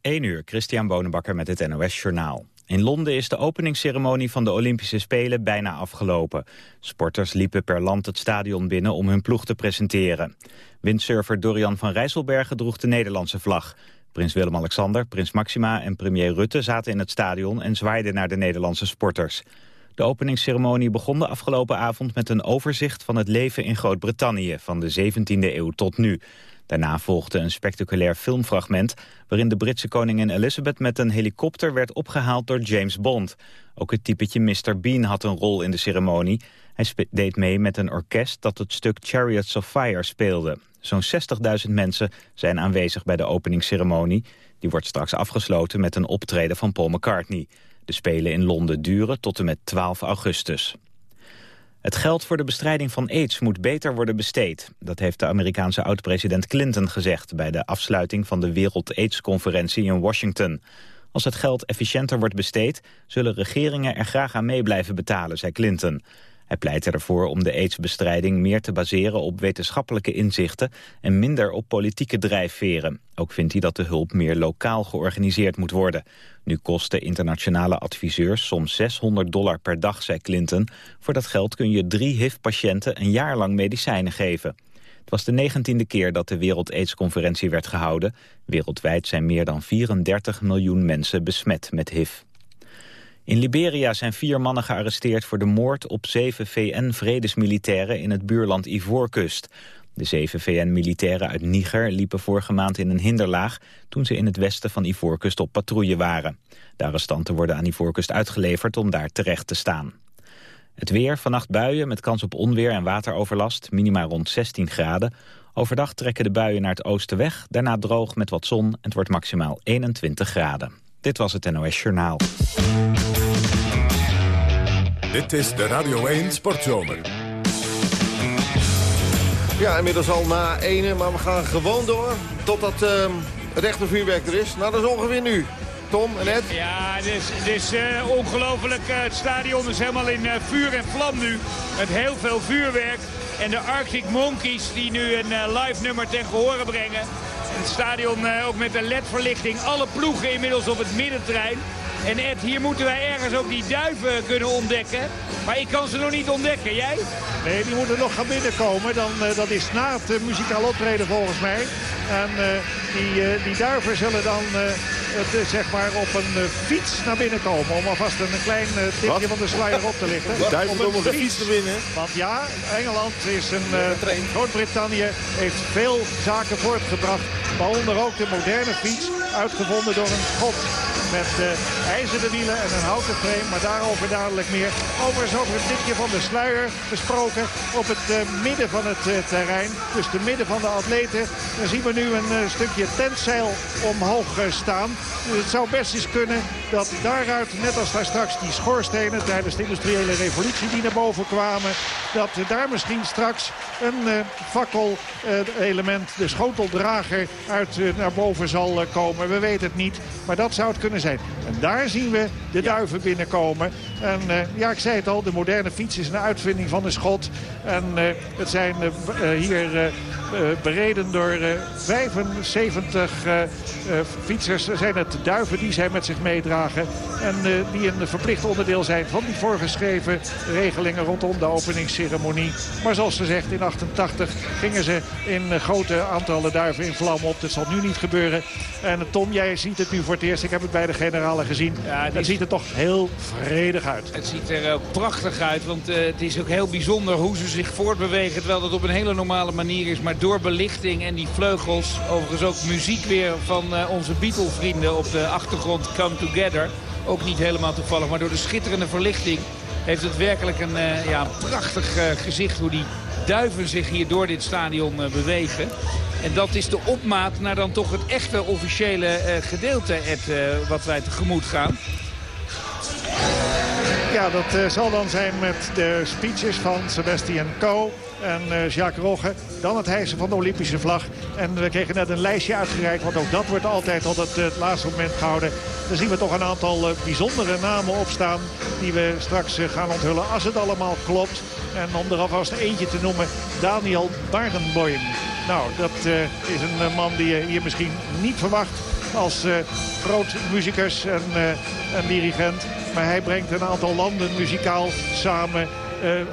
1 uur, Christian Bonenbakker met het NOS Journaal. In Londen is de openingsceremonie van de Olympische Spelen bijna afgelopen. Sporters liepen per land het stadion binnen om hun ploeg te presenteren. Windsurfer Dorian van Rijsselbergen droeg de Nederlandse vlag. Prins Willem-Alexander, prins Maxima en premier Rutte zaten in het stadion en zwaaiden naar de Nederlandse sporters. De openingsceremonie begon de afgelopen avond met een overzicht van het leven in Groot-Brittannië van de 17e eeuw tot nu. Daarna volgde een spectaculair filmfragment... waarin de Britse koningin Elizabeth met een helikopter werd opgehaald door James Bond. Ook het typetje Mr. Bean had een rol in de ceremonie. Hij deed mee met een orkest dat het stuk Chariots of Fire speelde. Zo'n 60.000 mensen zijn aanwezig bij de openingsceremonie. Die wordt straks afgesloten met een optreden van Paul McCartney. De Spelen in Londen duren tot en met 12 augustus. Het geld voor de bestrijding van aids moet beter worden besteed. Dat heeft de Amerikaanse oud-president Clinton gezegd... bij de afsluiting van de Wereld AIDS-conferentie in Washington. Als het geld efficiënter wordt besteed... zullen regeringen er graag aan mee blijven betalen, zei Clinton. Hij pleitte ervoor om de aidsbestrijding meer te baseren op wetenschappelijke inzichten en minder op politieke drijfveren. Ook vindt hij dat de hulp meer lokaal georganiseerd moet worden. Nu kosten internationale adviseurs soms 600 dollar per dag, zei Clinton. Voor dat geld kun je drie HIV-patiënten een jaar lang medicijnen geven. Het was de negentiende keer dat de Wereld AIDS-conferentie werd gehouden. Wereldwijd zijn meer dan 34 miljoen mensen besmet met HIV. In Liberia zijn vier mannen gearresteerd voor de moord op zeven VN-vredesmilitairen in het buurland Ivoorkust. De zeven VN-militairen uit Niger liepen vorige maand in een hinderlaag toen ze in het westen van Ivoorkust op patrouille waren. De arrestanten worden aan Ivoorkust uitgeleverd om daar terecht te staan. Het weer, vannacht buien met kans op onweer en wateroverlast, minima rond 16 graden. Overdag trekken de buien naar het oosten weg, daarna droog met wat zon en het wordt maximaal 21 graden. Dit was het NOS Journaal. Dit is de Radio 1 Sportzomer. Ja, inmiddels al na ene, maar we gaan gewoon door totdat uh, het echte vuurwerk er is. Nou, dat is ongeveer nu. Tom en Ed? Ja, het is, het is uh, ongelooflijk. Uh, het stadion is helemaal in uh, vuur en vlam nu. Met heel veel vuurwerk. En de Arctic Monkeys die nu een live nummer ten gehore brengen. Het stadion ook met de ledverlichting. Alle ploegen inmiddels op het middenterrein. En Ed, hier moeten wij ergens ook die duiven kunnen ontdekken. Maar ik kan ze nog niet ontdekken. Jij? Nee, die moeten nog gaan binnenkomen. Dan, uh, dat is na het uh, muzikaal optreden volgens mij. En uh, die, die duiven zullen dan het, zeg maar op een fiets naar binnen komen. Om alvast een klein tipje van de sluier op te lichten. Duiven komen op een fiets te winnen. Want ja, Engeland is een... Groot-Brittannië heeft veel zaken voortgebracht. Waaronder ook de moderne fiets. Uitgevonden door een schot met uh, ijzeren wielen en een houten frame. Maar daarover dadelijk meer. Overigens over het tikje van de sluier gesproken op het uh, midden van het uh, terrein. Dus de midden van de atleten. Dan zien we nu een stukje tentzeil omhoog staan. Dus het zou best eens kunnen dat daaruit, net als daar straks die schoorstenen tijdens de industriële revolutie die naar boven kwamen, dat daar misschien straks een fakkel-element, de schoteldrager, uit naar boven zal komen. We weten het niet, maar dat zou het kunnen zijn. En daar zien we de duiven binnenkomen. En uh, ja, ik zei het al, de moderne fiets is een uitvinding van de schot. En uh, het zijn uh, hier bereden door 75 fietsers. Zijn het duiven die zij met zich meedragen. En die een verplicht onderdeel zijn van die voorgeschreven regelingen rondom de openingsceremonie. Maar zoals gezegd, in 88 gingen ze in grote aantallen duiven in vlam op. Dat zal nu niet gebeuren. En Tom, jij ziet het nu voor het eerst. Ik heb het bij de generale gezien. Ja, het, ziet er toch heel vredig uit. Het ziet er ook prachtig uit, want uh, het is ook heel bijzonder hoe ze zich voortbewegen. Terwijl dat op een hele normale manier is. Maar door belichting en die vleugels, overigens ook muziek weer van uh, onze Beatle-vrienden op de achtergrond Come Together. Ook niet helemaal toevallig, maar door de schitterende verlichting heeft het werkelijk een, ja, een prachtig gezicht hoe die duiven zich hier door dit stadion bewegen. En dat is de opmaat naar dan toch het echte officiële uh, gedeelte Ed, uh, wat wij tegemoet gaan. Ja, dat zal dan zijn met de speeches van Sebastian Coe en Jacques Rogge. Dan het hijsen van de Olympische vlag. En we kregen net een lijstje uitgereikt, want ook dat wordt altijd tot het, laatste moment gehouden. Dan zien we toch een aantal bijzondere namen opstaan die we straks gaan onthullen als het allemaal klopt. En om er alvast eentje te noemen, Daniel Barenboim. Nou, dat is een man die je hier misschien niet verwacht als groot muzikus en, en dirigent. Maar hij brengt een aantal landen muzikaal samen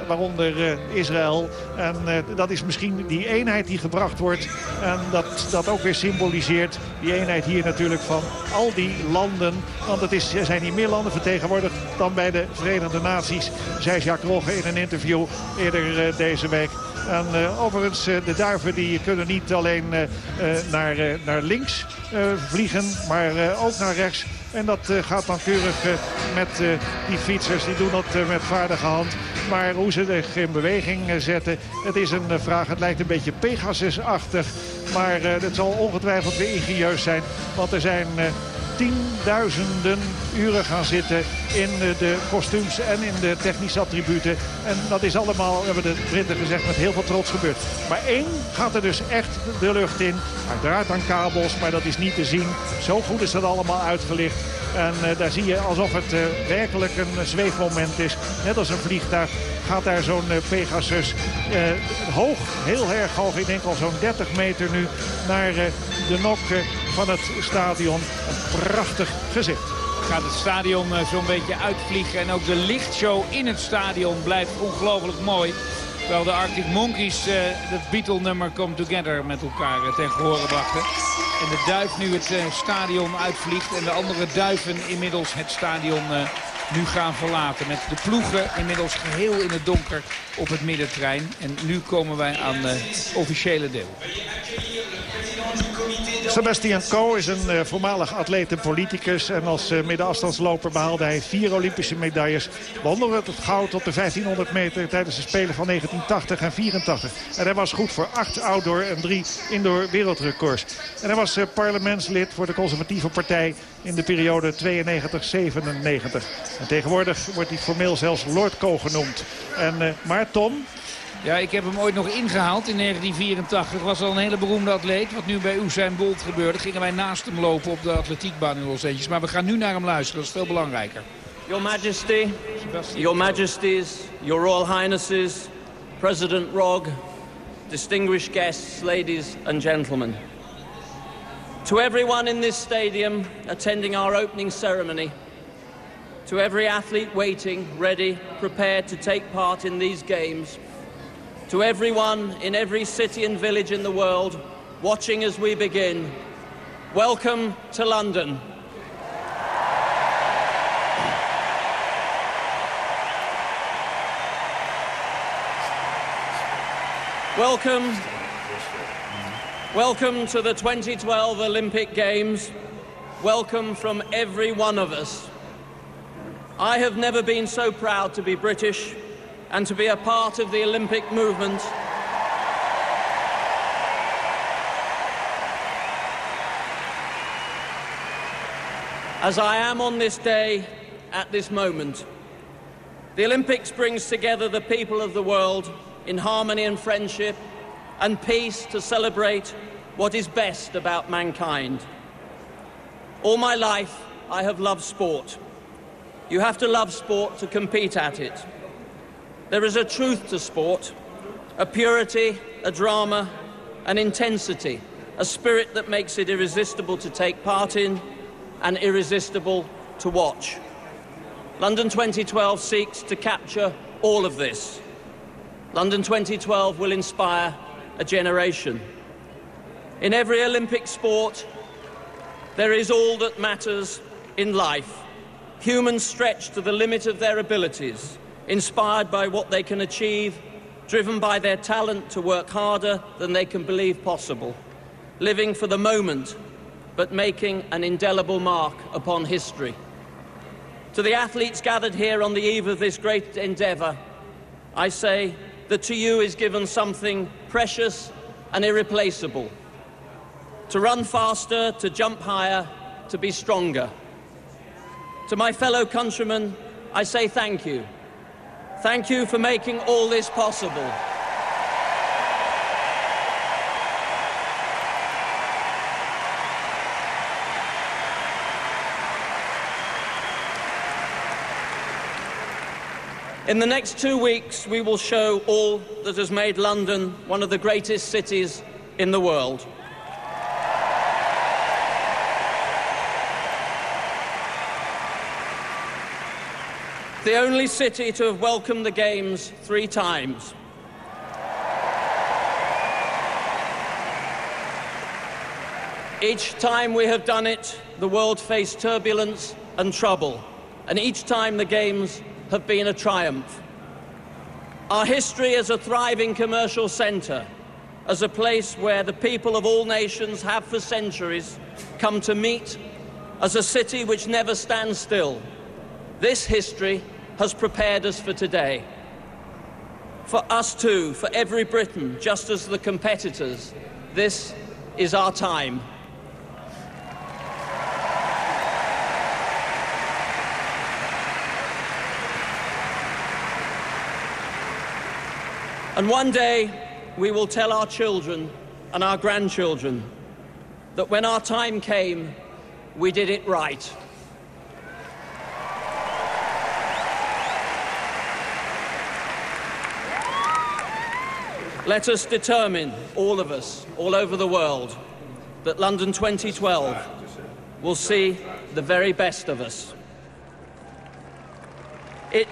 waaronder uh, Israël. En uh, dat is misschien die eenheid die gebracht wordt. En dat dat ook weer symboliseert. Die eenheid hier natuurlijk van al die landen. Want het is, er zijn hier meer landen vertegenwoordigd dan bij de Verenigde Naties. Zei Jacques Rogge in een interview eerder deze week. En overigens, de duiven die kunnen niet alleen naar, naar links vliegen, maar ook naar rechts. En dat uh, gaat dan keurig uh, met uh, die fietsers. Die doen dat met vaardige hand. Maar hoe ze zich in beweging zetten, het is een vraag. Het lijkt een beetje Pegasus-achtig. Maar het zal ongetwijfeld weer ingenieus zijn. Want er zijn tienduizenden uren gaan zitten in de kostuums en in de technische attributen. En dat is allemaal, hebben de Britten gezegd, met heel veel trots gebeurd. Maar één gaat er dus echt de lucht in. Draait aan kabels, maar dat is niet te zien. Zo goed is dat allemaal uitgelicht. En uh, daar zie je alsof het uh, werkelijk een zweefmoment is. Net als een vliegtuig gaat daar zo'n Pegasus hoog, heel erg hoog. Ik denk al zo'n 30 meter nu naar de nok van het stadion. Een prachtig gezicht. Gaat het stadion zo'n beetje uitvliegen. En ook de lichtshow in het stadion blijft ongelooflijk mooi. Terwijl de Arctic Monkeys het Beatle-nummer Come Together met elkaar uh, ten gehore brachten. En de duif nu het stadion uitvliegt. En de andere duiven inmiddels het stadion nu gaan verlaten. Met de ploegen inmiddels geheel in het donker op het middenterrein. En nu komen wij aan het officiële deel. Sebastian Coe is een uh, voormalig atleet en politicus. En als uh, middenafstandsloper behaalde hij vier Olympische medailles. Waaronder het goud op de 1500 meter tijdens de Spelen van 1980 en 84. En hij was goed voor acht outdoor en drie indoor wereldrecords. En hij was uh, parlementslid voor de conservatieve partij in de periode 92-97. En tegenwoordig wordt hij formeel zelfs Lord Coe genoemd. En, maar Tom, ja, ik heb hem ooit nog ingehaald in 1984. Was al een hele beroemde atleet. Wat nu bij Usain Bolt gebeurde, gingen wij naast hem lopen op de atletiekbaan in Los Angeles. Maar we gaan nu naar hem luisteren, dat is veel belangrijker. Your Majesty, Your Majesties, Your Royal Highnesses, President Rogge, distinguished guests, ladies and gentlemen. To everyone in this stadium attending our opening ceremony, to every athlete waiting, ready, prepared to take part in these games, To everyone in every city and village in the world watching as we begin, welcome to London. Welcome. Welcome to the 2012 Olympic Games. Welcome from every one of us. I have never been so proud to be British and to be a part of the Olympic movement. As I am on this day, at this moment, the Olympics brings together the people of the world in harmony and friendship and peace to celebrate what is best about mankind. All my life, I have loved sport. You have to love sport to compete at it. There is a truth to sport, a purity, a drama, an intensity, a spirit that makes it irresistible to take part in and irresistible to watch. London 2012 seeks to capture all of this. London 2012 will inspire a generation. In every Olympic sport, there is all that matters in life. Humans stretched to the limit of their abilities inspired by what they can achieve, driven by their talent to work harder than they can believe possible, living for the moment, but making an indelible mark upon history. To the athletes gathered here on the eve of this great endeavour, I say that to you is given something precious and irreplaceable. To run faster, to jump higher, to be stronger. To my fellow countrymen, I say thank you. Thank you for making all this possible. In the next two weeks, we will show all that has made London one of the greatest cities in the world. The only city to have welcomed the Games three times. Each time we have done it, the world faced turbulence and trouble, and each time the Games have been a triumph. Our history as a thriving commercial centre, as a place where the people of all nations have for centuries come to meet, as a city which never stands still. This history has prepared us for today. For us too, for every Briton, just as the competitors, this is our time. And one day we will tell our children and our grandchildren that when our time came, we did it right. Let us determine, all of us, all over the world, that London 2012 will see the very best of us. It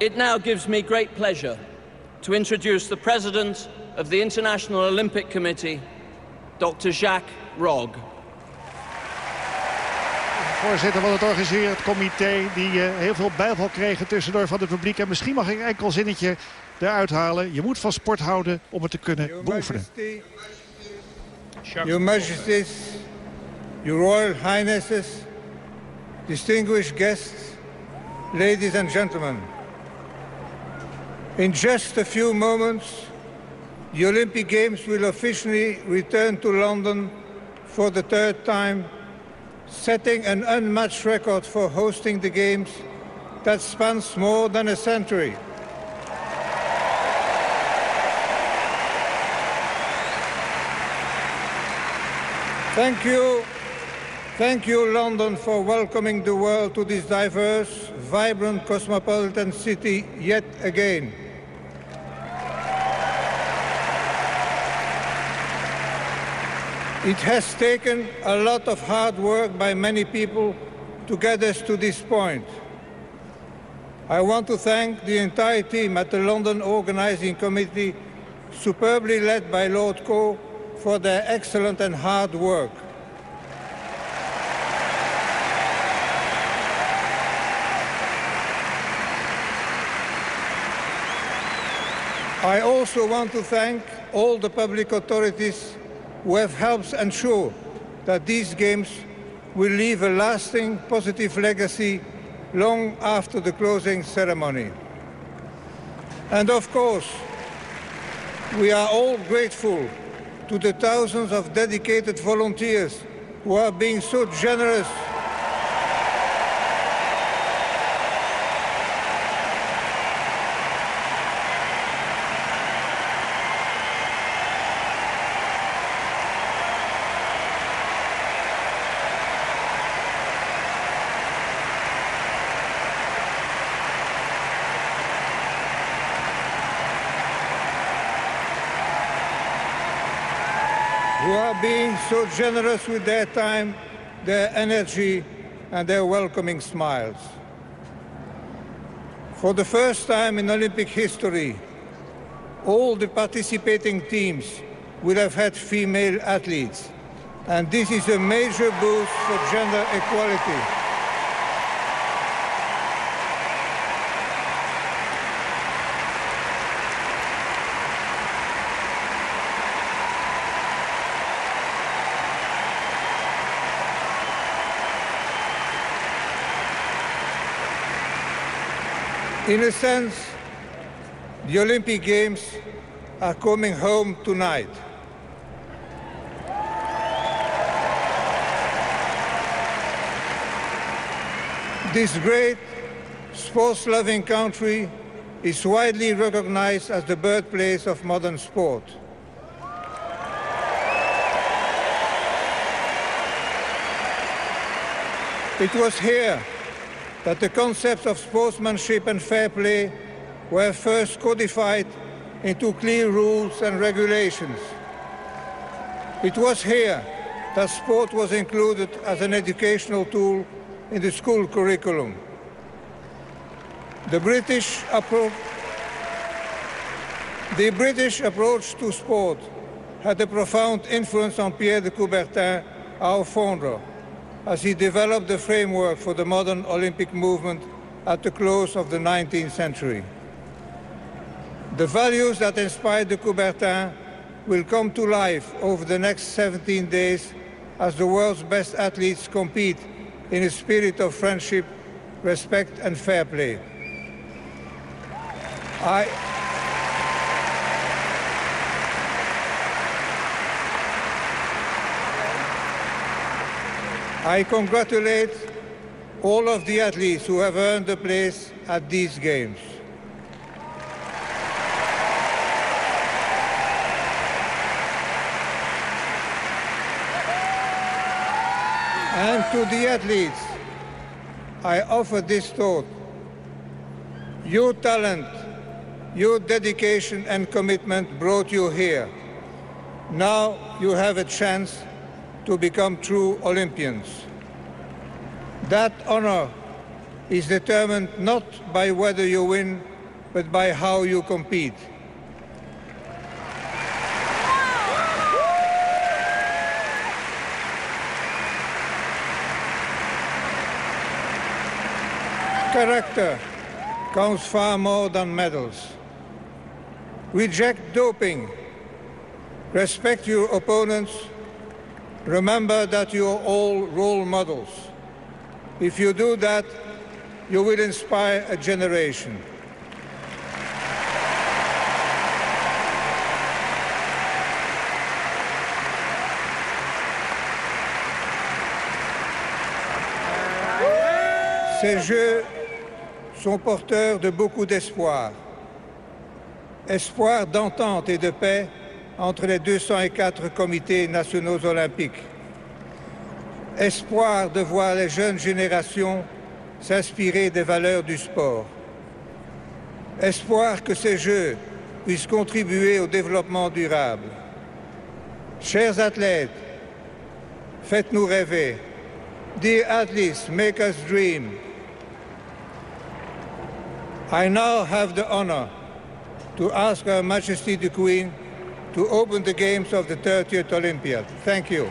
It now gives me great pleasure to introduce the President of the International Olympic Committee, Dr. Jacques Rogge. Voorzitter van het organiserend comité die uh, heel veel bijval kregen tussendoor van het publiek. En misschien mag ik een enkel zinnetje eruit halen. Je moet van sport houden om het te kunnen Your beoefenen. Majesty, Your Majesties, Your Royal Highnesses, distinguished guests, ladies and gentlemen. In just a few moments, the Olympic Games will officially return to London for the third time, setting an unmatched record for hosting the Games that spans more than a century. Thank you. Thank you, London, for welcoming the world to this diverse, vibrant, cosmopolitan city yet again. It has taken a lot of hard work by many people to get us to this point. I want to thank the entire team at the London Organising Committee, superbly led by Lord Coe, for their excellent and hard work. I also want to thank all the public authorities who have helped ensure that these games will leave a lasting positive legacy long after the closing ceremony. And of course, we are all grateful to the thousands of dedicated volunteers who are being so generous who are being so generous with their time, their energy, and their welcoming smiles. For the first time in Olympic history, all the participating teams will have had female athletes. And this is a major boost for gender equality. In a sense, the Olympic Games are coming home tonight. This great sports-loving country is widely recognized as the birthplace of modern sport. It was here that the concepts of sportsmanship and fair play were first codified into clear rules and regulations. It was here that sport was included as an educational tool in the school curriculum. The British, the British approach to sport had a profound influence on Pierre de Coubertin, our founder, as he developed the framework for the modern Olympic movement at the close of the 19th century. The values that inspired the Coubertin will come to life over the next 17 days as the world's best athletes compete in a spirit of friendship, respect and fair play. I, I congratulate all of the athletes who have earned a place at these games. And to the athletes, I offer this thought. Your talent, your dedication and commitment brought you here. Now you have a chance to become true Olympians. That honor is determined not by whether you win, but by how you compete. Character counts far more than medals. Reject doping. Respect your opponents. Remember that you are all role models. If you do that, you will inspire a generation. Ces Jeux sont porteurs de beaucoup d'espoir. Espoir d'entente et de paix entre les 204 comités nationaux olympiques. Espoir de voir les jeunes générations s'inspirer des valeurs du sport. Espoir que ces Jeux puissent contribuer au développement durable. Chers athlètes, faites-nous rêver. Dear athletes, make us dream. I now have the honor to ask Her Majesty the Queen to open the games of the 30th Olympiad. Thank you.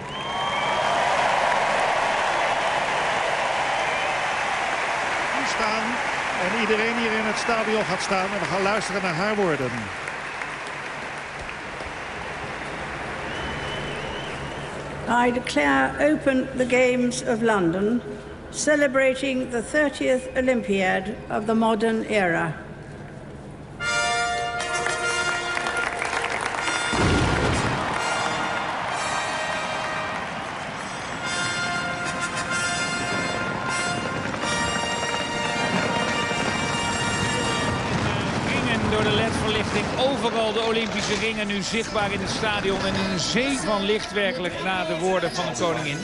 staan en iedereen hier in het stadion gaat staan en we gaan luisteren naar haar woorden. I declare open the Games of London, celebrating the 30th Olympiad of the modern era. Nu zichtbaar in het stadion. En een zee van licht werkelijk na de woorden van de koningin.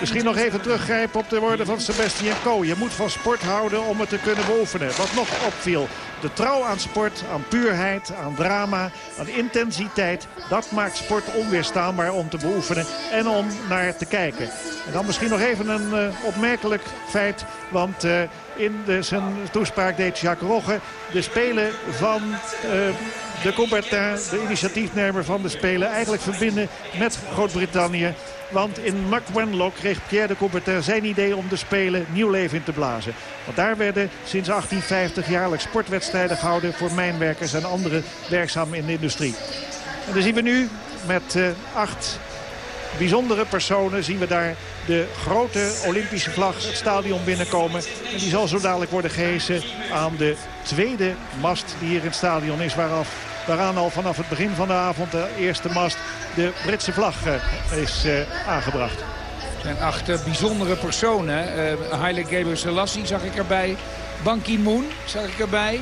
Misschien nog even teruggrijpen op de woorden van Sebastian Coe. Je moet van sport houden om het te kunnen beoefenen. Wat nog opviel, de trouw aan sport, aan puurheid, aan drama, aan intensiteit. Dat maakt sport onweerstaanbaar om te beoefenen en om naar te kijken. En dan misschien nog even een uh, opmerkelijk feit. Want uh, in de, zijn toespraak deed Jacques Rogge de Spelen van... Uh, de Coubertin, de initiatiefnemer van de Spelen, eigenlijk verbinden met Groot-Brittannië. Want in Macwenlock kreeg Pierre de Coubertin zijn idee om de Spelen nieuw leven in te blazen. Want daar werden sinds 1850 jaarlijks sportwedstrijden gehouden voor mijnwerkers en anderen werkzaam in de industrie. En dan zien we nu met uh, acht bijzondere personen zien we daar de grote Olympische vlag het stadion binnenkomen. En die zal zo dadelijk worden gehesen aan de tweede mast die hier in het stadion is. Waaraf, waaraan al vanaf het begin van de avond de eerste mast de Britse vlag uh, is uh, aangebracht. Zijn acht bijzondere personen. Uh, Haile Gebrselassie zag ik erbij. Ban Ki-moon zag ik erbij.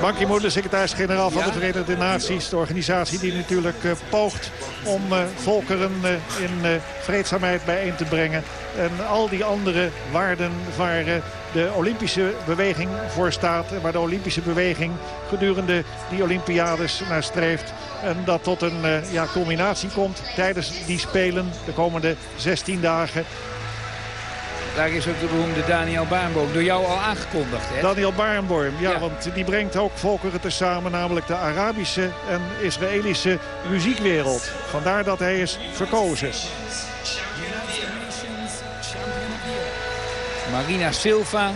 Ban Ki-moon, de secretaris-generaal van de Verenigde Naties. De organisatie die natuurlijk uh, poogt om uh, volkeren uh, in vreedzaamheid bijeen te brengen. En al die andere waarden waar de Olympische beweging voor staat. En waar de Olympische beweging gedurende die Olympiades naar streeft. En dat tot een ja, culminatie komt tijdens die Spelen de komende 16 dagen. Daar is ook de beroemde Daniel Baarnboom door jou al aangekondigd. Hè? Daniel Baarnboom, ja, want die brengt ook volkeren tezamen. Namelijk de Arabische en Israëlische muziekwereld. Vandaar dat hij is verkozen. Marina Silva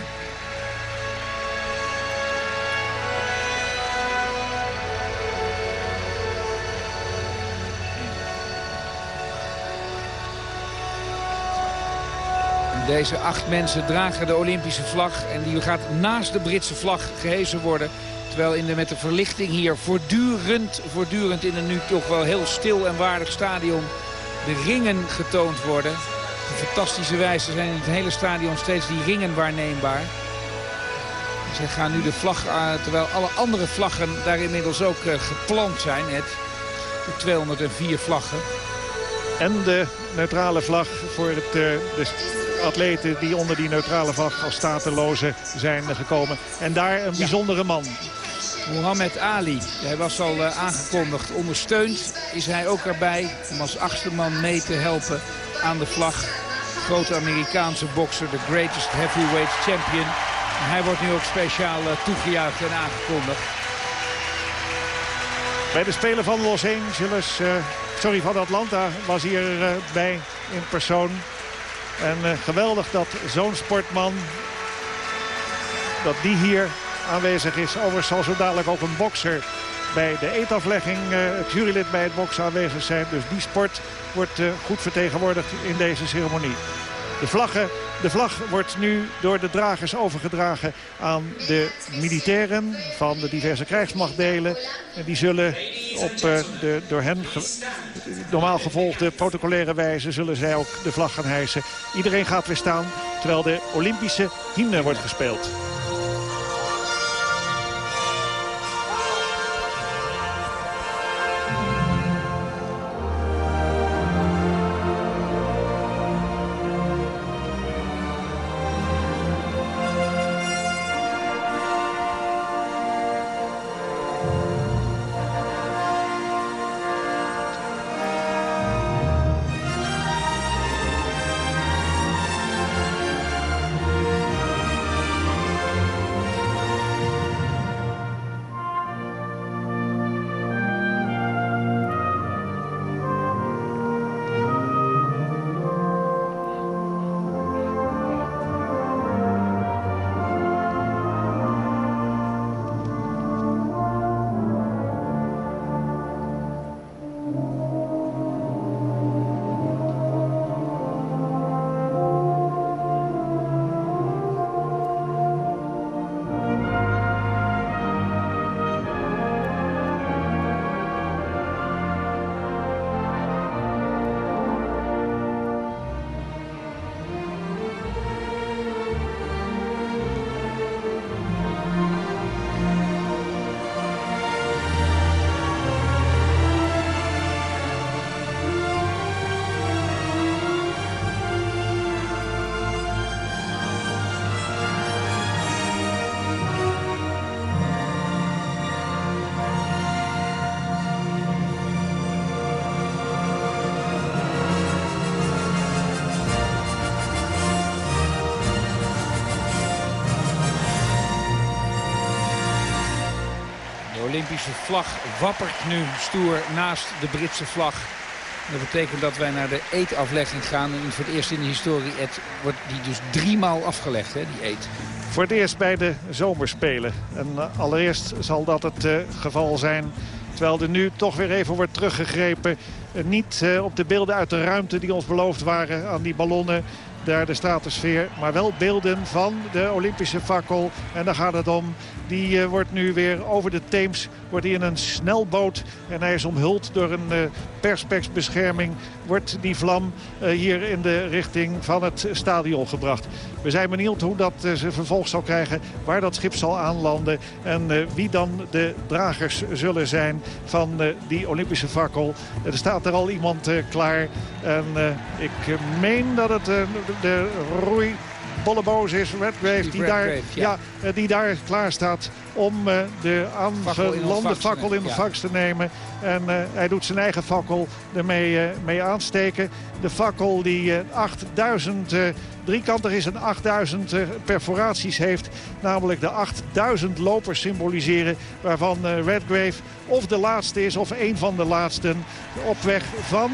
Deze acht mensen dragen de Olympische vlag. En die gaat naast de Britse vlag gehezen worden. Terwijl in de, met de verlichting hier voortdurend, voortdurend in een nu toch wel heel stil en waardig stadion... de ringen getoond worden. Op fantastische wijze zijn in het hele stadion steeds die ringen waarneembaar. Ze gaan nu de vlag, uh, terwijl alle andere vlaggen daar inmiddels ook uh, geplant zijn. Het, de 204 vlaggen. En de neutrale vlag voor het, uh, de atleten die onder die neutrale vlag als stateloze zijn gekomen. En daar een bijzondere man. Mohamed Ali, hij was al uh, aangekondigd. Ondersteund is hij ook erbij om als achtste man mee te helpen aan de vlag. Grote Amerikaanse bokser, de greatest heavyweight champion. En hij wordt nu ook speciaal uh, toegejuicht en aangekondigd. Bij de Spelen van Los Angeles, uh, sorry van Atlanta, was hij erbij in persoon. En uh, geweldig dat zo'n sportman, dat die hier aanwezig is. Overigens zal zo dadelijk ook een bokser bij de eetaflegging, uh, het jurylid bij het boksen aanwezig zijn. Dus die sport wordt uh, goed vertegenwoordigd in deze ceremonie. De, vlaggen, de vlag wordt nu door de dragers overgedragen aan de militairen van de diverse krijgsmachtdelen. En die zullen op uh, de door hen normaal gevolgde protocolaire wijze zullen zij ook de vlag gaan hijsen. Iedereen gaat weer staan terwijl de Olympische hymne wordt gespeeld. Olympische vlag wappert nu stoer naast de Britse vlag. Dat betekent dat wij naar de eetaflegging gaan. En voor het eerst in de historie wordt die dus driemaal afgelegd, hè, die eet. Voor het eerst bij de zomerspelen. En uh, allereerst zal dat het uh, geval zijn... terwijl er nu toch weer even wordt teruggegrepen... Uh, niet op de beelden uit de ruimte die ons beloofd waren aan die ballonnen daar de stratosfeer. Maar wel beelden van de Olympische fakkel. En daar gaat het om. Die uh, wordt nu weer over de Theems. Wordt hij in een snelboot. En hij is omhuld door een uh, perspeksbescherming. Wordt die vlam uh, hier in de richting van het stadion gebracht. We zijn benieuwd hoe dat ze vervolg zal krijgen. Waar dat schip zal aanlanden. En wie dan de dragers zullen zijn van die Olympische fakkel. Er staat er al iemand klaar. En ik meen dat het de roei bolleboos is. Redgrave die, daar, ja. die daar klaar staat om de aangelande fakkel in de vangst te nemen. En hij doet zijn eigen fakkel ermee mee aansteken. De fakkel die 8000 driekantig is en 8000 perforaties heeft. Namelijk de 8000 lopers symboliseren waarvan Redgrave of de laatste is of een van de laatsten. Op weg van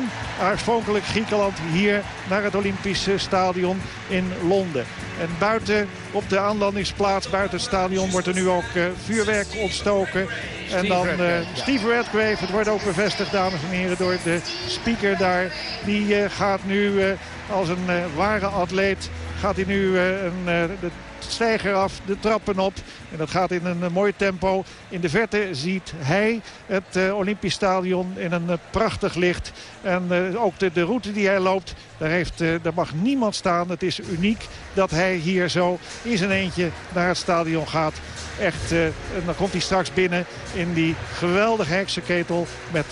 oorspronkelijk Griekenland hier naar het Olympische Stadion in Londen. En buiten op de aanlandingsplaats, buiten het stadion, wordt er nu ook uh, vuurwerk ontstoken. En dan uh, Steve Redgrave, het wordt ook bevestigd, dames en heren, door de speaker daar. Die uh, gaat nu als een ware atleet, gaat hij nu een, de stijger af, de trappen op. En dat gaat in een eh, mooi tempo. In de verte ziet hij het uh, Olympisch Stadion in een uh, prachtig licht. En ook de, de, route die hij loopt, daar, heeft, daar mag niemand staan. Het is uniek dat hij hier zo in zijn eentje naar het stadion gaat. Echt, dan komt hij straks binnen in die geweldige heksenketel met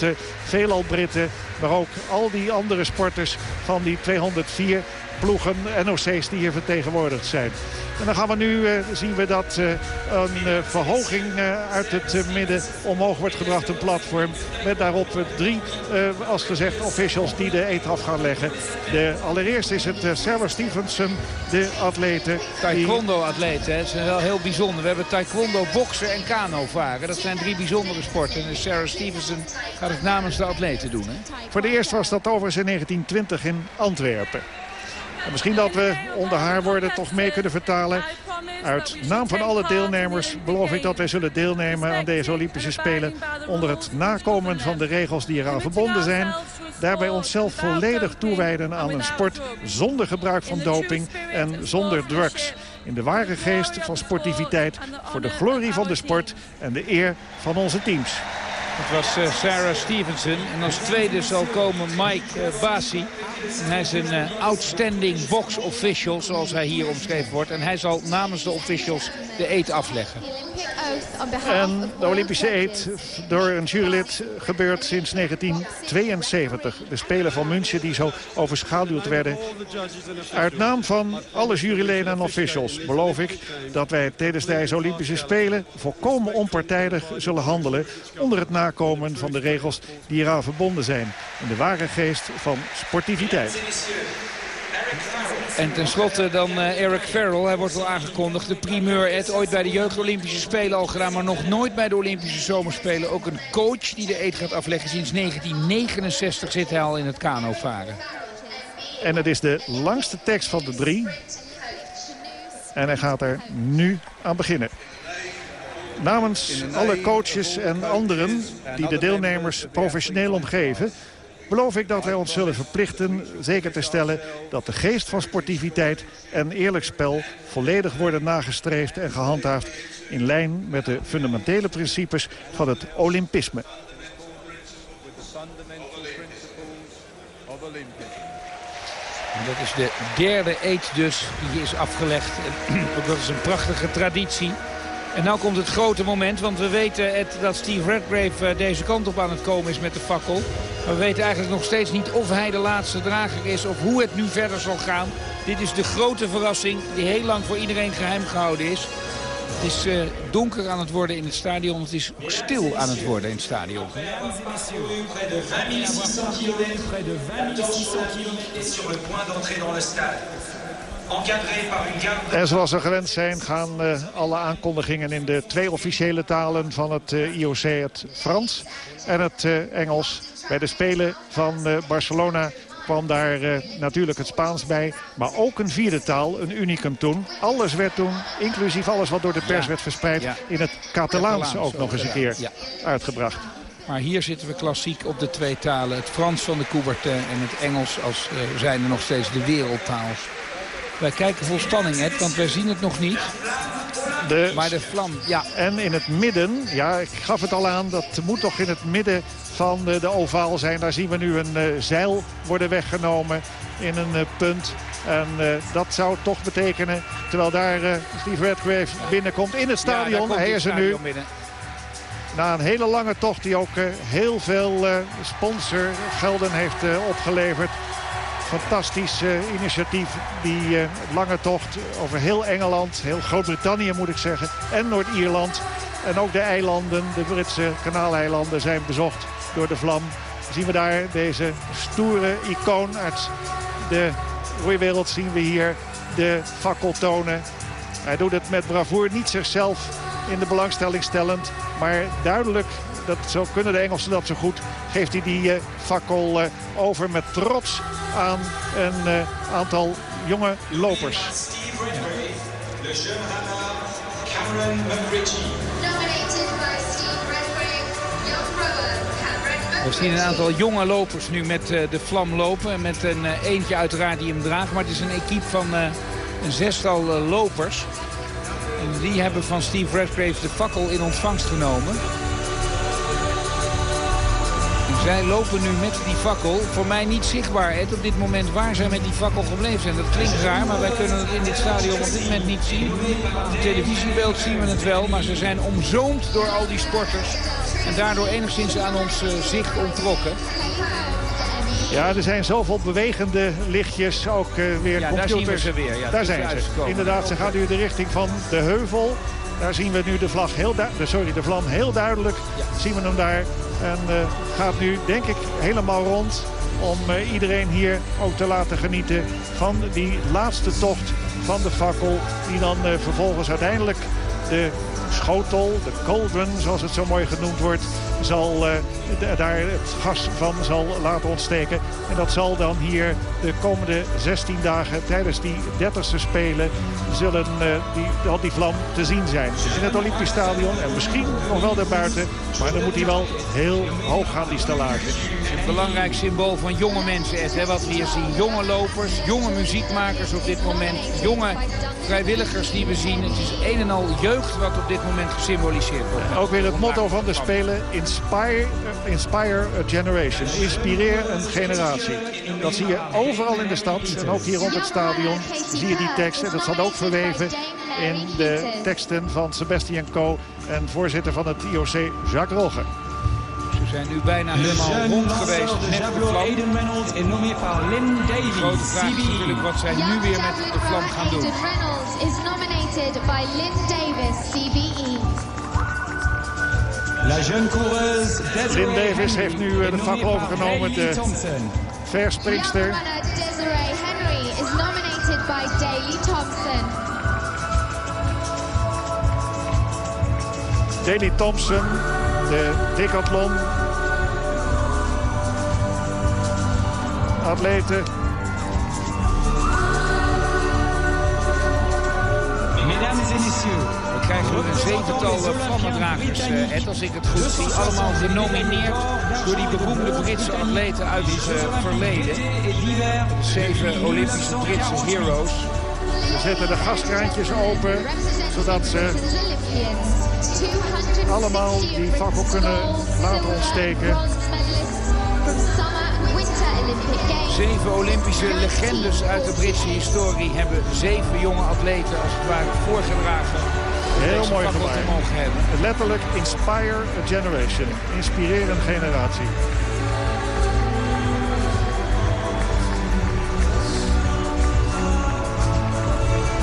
80.000 veelal Britten. Maar ook al die andere sporters van die 204 ploegen, NOC's die hier vertegenwoordigd zijn. En dan gaan we nu, uh, zien we dat uh, een uh, verhoging uit het midden omhoog wordt gebracht. Een platform met daarop drie, als gezegd, officials die de eet af gaan leggen. De, allereerst is het Sarah Stevenson, de atlete. Taekwondo-atleten, dat is wel heel bijzonder. We hebben taekwondo, boksen en kano varen. Dat zijn drie bijzondere sporten. En Sarah Stevenson gaat het namens de atleten doen. Hè? Voor de eerst was dat overigens in 1920 in Antwerpen. En misschien dat we onder haar woorden toch mee kunnen vertalen. Uit naam van alle deelnemers beloof ik dat wij zullen deelnemen aan deze Olympische Spelen... onder het nakomen van de regels die eraan verbonden zijn. Daarbij onszelf volledig toewijden aan een sport zonder gebruik van doping en zonder drugs. In de ware geest van sportiviteit voor de glorie van de sport en de eer van onze teams. Het was uh, Sarah Stevenson. En als tweede zal komen Mike Basi. En hij is een uh, outstanding box official, zoals hij hier omschreven wordt. En hij zal namens de officials de eet afleggen. En de Olympische eet door een jurylid gebeurt sinds 1972. De Spelen van München die zo overschaduwd werden. Uit naam van alle juryleden en officials beloof ik dat wij tijdens deze Olympische Spelen volkomen onpartijdig zullen handelen onder het nakomen van de regels die eraan verbonden zijn. In de ware geest van sportiviteit. En tenslotte dan uh, Eric Farrell. Hij wordt al aangekondigd. De primeur heeft ooit bij de Jeugd Olympische Spelen al gedaan. Maar nog nooit bij de Olympische Zomerspelen. Ook een coach die de eet gaat afleggen. Sinds 1969 zit hij al in het varen. En het is de langste tekst van de drie. En hij gaat er nu aan beginnen. Namens alle coaches en anderen die de deelnemers professioneel omgeven beloof ik dat wij ons zullen verplichten zeker te stellen dat de geest van sportiviteit en eerlijk spel volledig worden nagestreefd en gehandhaafd in lijn met de fundamentele principes van het Olympisme. dat is de derde eet dus die is afgelegd. dat is een prachtige traditie. En nu komt het grote moment, want we weten dat Steve Redgrave eh, deze kant op aan het komen is met de fakkel. Maar we weten eigenlijk nog steeds niet of hij de laatste drager is of hoe het nu verder zal gaan. Dit is de grote verrassing die heel lang voor iedereen geheim gehouden is. Het is uh, donker aan het worden in het stadion. Het is ook stil aan het worden in het stadion. En zoals we gewend zijn gaan uh, alle aankondigingen in de twee officiële talen van het uh, IOC. Het Frans en het uh, Engels. Bij de Spelen van Barcelona kwam daar natuurlijk het Spaans bij. Maar ook een vierde taal, een unicum toen. Alles werd toen, inclusief alles wat door de pers werd verspreid... in het Catalaans ook nog eens een keer uitgebracht. Maar hier zitten we klassiek op de twee talen. Het Frans van de Coubertin en het Engels als zijn er nog steeds de wereldtaal. Wij kijken vol spanning, Ed, want wij zien het nog niet. De... Maar de vlam, ja. En in het midden, ja, ik gaf het al aan, dat moet toch in het midden van de, de ovaal zijn. Daar zien we nu een uh, zeil worden weggenomen in een uh, punt. En uh, dat zou toch betekenen, terwijl daar Steve Redgrave binnenkomt in het stadion. Ja, Hij is er nu. Binnen. Na een hele lange tocht die ook heel veel sponsorgelden heeft opgeleverd fantastisch initiatief. Die lange tocht over heel Engeland, heel Groot-Brittannië moet ik zeggen. En Noord-Ierland. En ook de eilanden, de Britse kanaaleilanden zijn bezocht door de vlam. Zien we daar deze stoere icoon uit de roeiwereld zien we hier de fakkel tonen. Hij doet het met bravoer, niet zichzelf in de belangstelling stellend. Maar duidelijk, dat, zo kunnen de Engelsen dat zo goed, geeft hij die uh, fakkel uh, over met trots aan een uh, aantal jonge lopers. Cameron We zien een aantal jonge lopers nu met uh, de vlam lopen. Met een uh, eentje uiteraard die hem draagt. Maar het is een equipe van uh, een zestal lopers. Die hebben van Steve Redgrave de fakkel in ontvangst genomen. Zij lopen nu met die fakkel. Voor mij niet zichtbaar, Ed, op dit moment waar zij met die fakkel gebleven zijn. Dat klinkt raar, maar wij kunnen het in dit stadion op dit moment niet zien. Op televisiebeeld zien we het wel, maar ze zijn omzoomd door al die sporters. En daardoor enigszins aan ons uh, zicht ontrokken. Ja, er zijn zoveel bewegende lichtjes, ook uh, weer ja, computers. daar zien we ze weer. Ja, daar zijn ze. Inderdaad, ze gaan nu de richting van de heuvel. Daar zien we nu de, vlag heel de, sorry, de vlam heel duidelijk. Ja. Zien we hem daar. En uh, gaat nu, denk ik, helemaal rond. Om uh, iedereen hier ook te laten genieten van die laatste tocht van de fakkel. Die dan vervolgens uiteindelijk de schotel, de cauldron zoals het zo mooi genoemd wordt, zal uh, daar het gas van zal laten ontsteken. En dat zal dan hier de komende 16 dagen tijdens die 30ste Spelen zullen uh, die, al die vlam te zien zijn. In het Olympisch Stadion en misschien nog wel daarbuiten. Maar dan moet hij wel heel hoog gaan, die stellage. Belangrijk symbool van jonge mensen, Ed, hè, wat we hier zien. Jonge lopers, jonge muziekmakers op dit moment. Jonge vrijwilligers die we zien. Het is een en al jeugd wat op dit moment gesymboliseerd wordt. Ook weer het motto van de Spelen. Inspire, inspire a generation. Inspireer een generatie. Dat zie je overal in de stad. En ook hier rond het stadion zie je die tekst. En dat staat ook verweven in de teksten van Sebastian Coe. En voorzitter van het IOC Jacques Rogge. Zijn nu bijna helemaal rond geweest met de vlam. De grote vraag is natuurlijk wat zij nu weer met de vlam gaan doen. is nominated by Lynn Davis, CBE. Lynn Davis heeft nu de fakkel overgenomen, de verspringster. Desiree Henry is nominated by Daley Thompson. Daley Thompson, de decathlon atleten. We krijgen nog een zevental vlammendragers, uh, Ed, als ik het goed zie. Allemaal genomineerd door die beroemde Britse atleten uit het uh, verleden. De zeven Olympische Britse heroes. Ze zetten de gaskraantjes open, zodat ze allemaal die fakkel kunnen laten ontsteken. Zeven Olympische legendes uit de Britse historie hebben zeven jonge atleten als het ware voorgedragen. Heel mooi gemaakt. Letterlijk inspire a generation. Inspireer een generatie.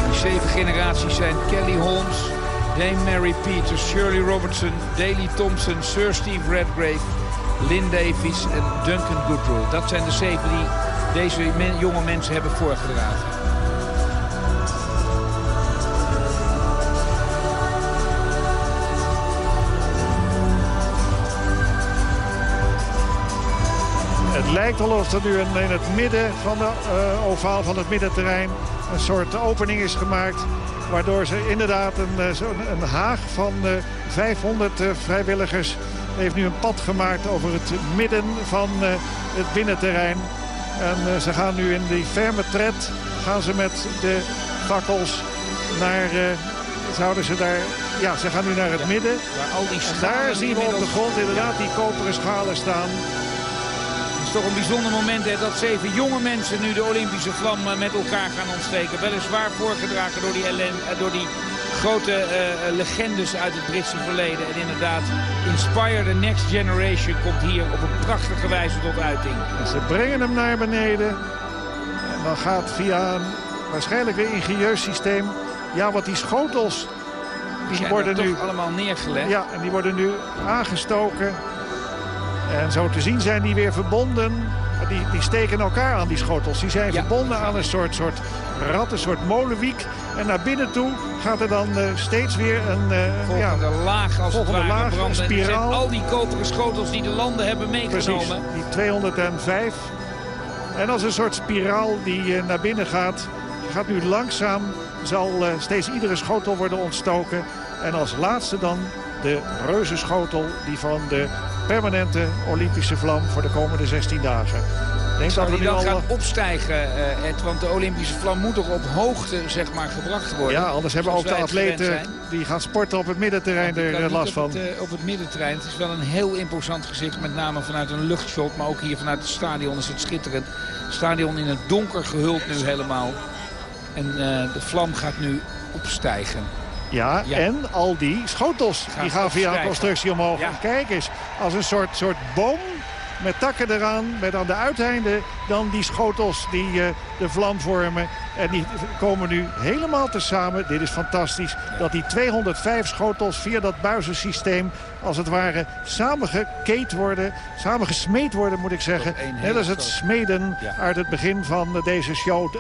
Die zeven generaties zijn Kelly Holmes, Dame Mary Peters, Shirley Robertson, Daley Thompson, Sir Steve Redgrave, Lynn Davies en Duncan Goodrell. Dat zijn de zeven die deze jonge mensen hebben voorgedragen. Het lijkt wel of er nu in het midden van de uh, ovaal van het middenterrein een soort opening is gemaakt. Waardoor ze inderdaad een, een, een haag van uh, 500 uh, vrijwilligers heeft nu een pad gemaakt over het midden van uh, het binnenterrein. En uh, ze gaan nu in die ferme tred gaan ze met de fakkels naar... Uh, zouden ze daar... Ja, ze gaan nu naar het ja, midden. Waar al die daar zien we op de grond inderdaad die koperen schalen staan. Het is toch een bijzonder moment hè, dat zeven jonge mensen nu de Olympische vlam met elkaar gaan ontsteken. Weliswaar voorgedragen door die, door die grote uh, legendes uit het Britse verleden. En inderdaad, Inspire the Next Generation komt hier op een prachtige wijze tot uiting. En ze brengen hem naar beneden. dan gaat via een waarschijnlijk weer ingenieus systeem... Ja, wat die schotels, die worden nu... allemaal neergelegd. Ja, en die worden nu aangestoken. En zo te zien zijn die weer verbonden. Die, die steken elkaar aan, die schotels. Die zijn verbonden aan een soort, soort rat, een soort molenwiek. En naar binnen toe gaat er dan uh, steeds weer een... Uh, volgende ja, laag als volgende het ware laag, spiraal. al die koperen schotels die de landen hebben meegenomen. Precies, die 205. En als een soort spiraal die uh, naar binnen gaat... gaat nu langzaam, zal steeds iedere schotel worden ontstoken. En als laatste dan de reuzenschotel die van de permanente Olympische vlam voor de komende 16 dagen. Denk dat die dan al... gaan opstijgen, uh, Ed? Want de Olympische vlam moet toch op hoogte zeg maar, gebracht worden? Ja, anders hebben ook de atleten die gaan sporten op het middenterrein er last van. Op het, op het middenterrein. Het is wel een heel imposant gezicht. Met name vanuit een luchtshot. Maar ook hier vanuit het stadion is het schitterend. Het stadion in het donker gehuld nu helemaal. En uh, de vlam gaat nu opstijgen. Ja, ja, en al die schotels gaan die gaan via een constructie omhoog. Ja. Kijk eens, als een soort, soort boom met takken eraan. Met aan de uiteinden dan die schotels die uh, de vlam vormen. En die komen nu helemaal tezamen. Dit is fantastisch. Dat die 205 schotels via dat buizensysteem als het ware samengekeet worden. Samengesmeed worden moet ik zeggen. Net als het smeden ja. uit het begin van deze show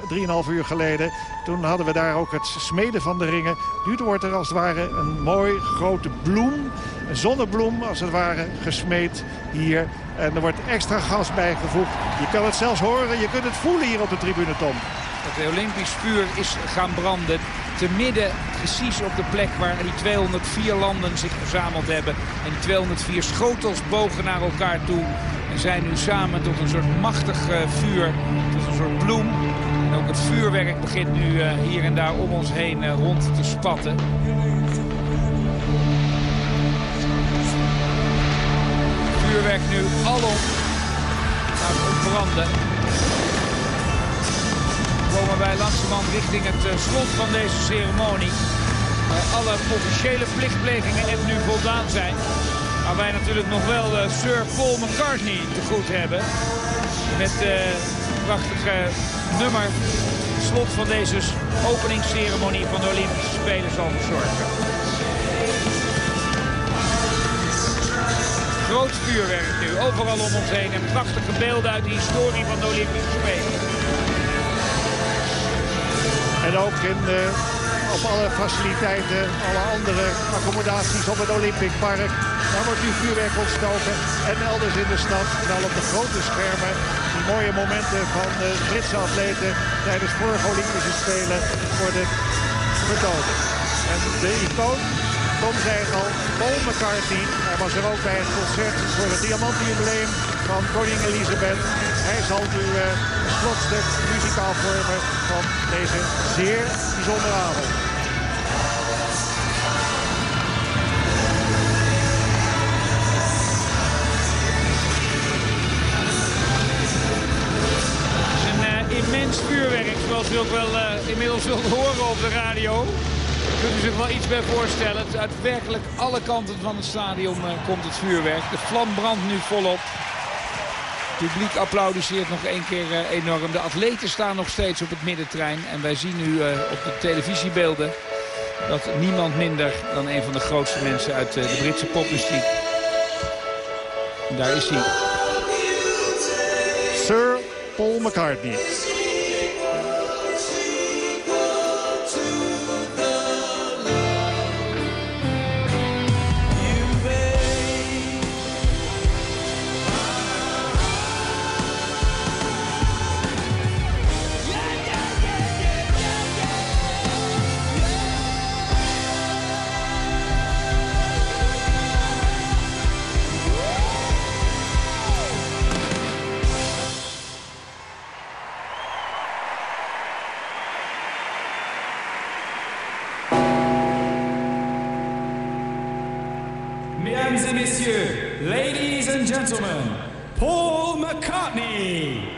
3,5 uur geleden. Toen hadden we daar ook het smeden van de ringen. Nu wordt er als het ware een mooi grote bloem. Een zonnebloem als het ware gesmeed hier. En er wordt extra gas bijgevoegd. Je kan het zelfs horen, je kunt het voelen hier op de tribune, Tom. Het Olympisch vuur is gaan branden. Te midden, precies op de plek waar die 204 landen zich verzameld hebben. En die 204 schotels bogen naar elkaar toe. En zijn nu samen tot een soort machtig uh, vuur, tot een soort bloem. En ook het vuurwerk begint nu uh, hier en daar om ons heen uh, rond te spatten. Vuurwerk nu alom aan het branden. Komen wij langzamerhand richting het uh, slot van deze ceremonie. Waar alle officiële plichtplegingen net nu voldaan zijn. Maar wij natuurlijk nog wel uh, Sir Paul McCartney te goed hebben. Met uh, een prachtige nummer. Het slot van deze openingsceremonie van de Olympische Spelen zal verzorgen. Groot vuurwerk nu, overal om ons heen. En prachtige beelden uit de historie van de Olympische Spelen. En ook in, uh, op alle faciliteiten, alle andere accommodaties op het Olympic Park. Daar wordt nu vuurwerk ontstoken. En elders in de stad, vooral op de grote schermen, die mooie momenten van de Britse atleten tijdens vorige Olympische Spelen worden vertoond. En de icoon Tom zei het al, Paul McCartney. Hij was er ook bij het concert voor het diamantenjubileum van koningin Elisabeth. Hij zal nu uh, een slotstuk muzikaal vormen van deze zeer bijzondere avond. immens vuurwerk, zoals u ook wel uh, inmiddels wilt horen op de radio. Kunt u zich wel iets bij voorstellen. Uit werkelijk alle kanten van het stadion uh, komt het vuurwerk. De vlam brandt nu volop. Het publiek applaudisseert nog één keer uh, enorm. De atleten staan nog steeds op het middentrein. En wij zien nu uh, op de televisiebeelden dat niemand minder dan een van de grootste mensen uit de Britse popmuziek. Daar is hij. Sir Paul McCartney. Gentlemen, Paul McCartney.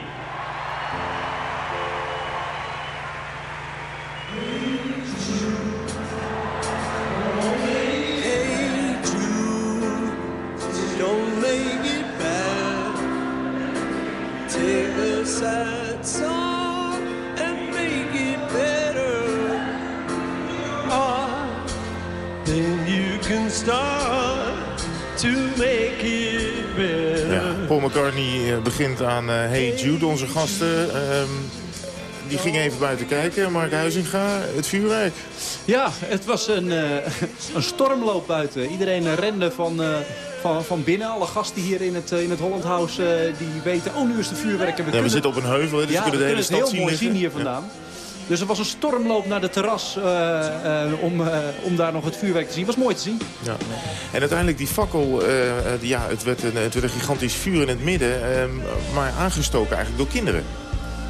McCartney eh, begint aan uh, Hey Jude, onze gasten. Ehm, die ging even buiten kijken. Mark Huizinga, het vuurwerk. Ja, het was een, uh, een stormloop buiten. Iedereen rende van, uh, van, van binnen. Alle gasten hier in het, in het Holland House uh, die weten... oh, nu is de vuurwerk. We, ja, kunnen... we zitten op een heuvel, dus ja, we kunnen de hele stad zien het heel mooi zien hier vandaan. Ja. Dus er was een stormloop naar de terras uh, uh, om, uh, om daar nog het vuurwerk te zien. was mooi te zien. Ja. En uiteindelijk die fakkel, ja, het werd, een, het werd een gigantisch vuur in het midden. maar aangestoken eigenlijk door kinderen.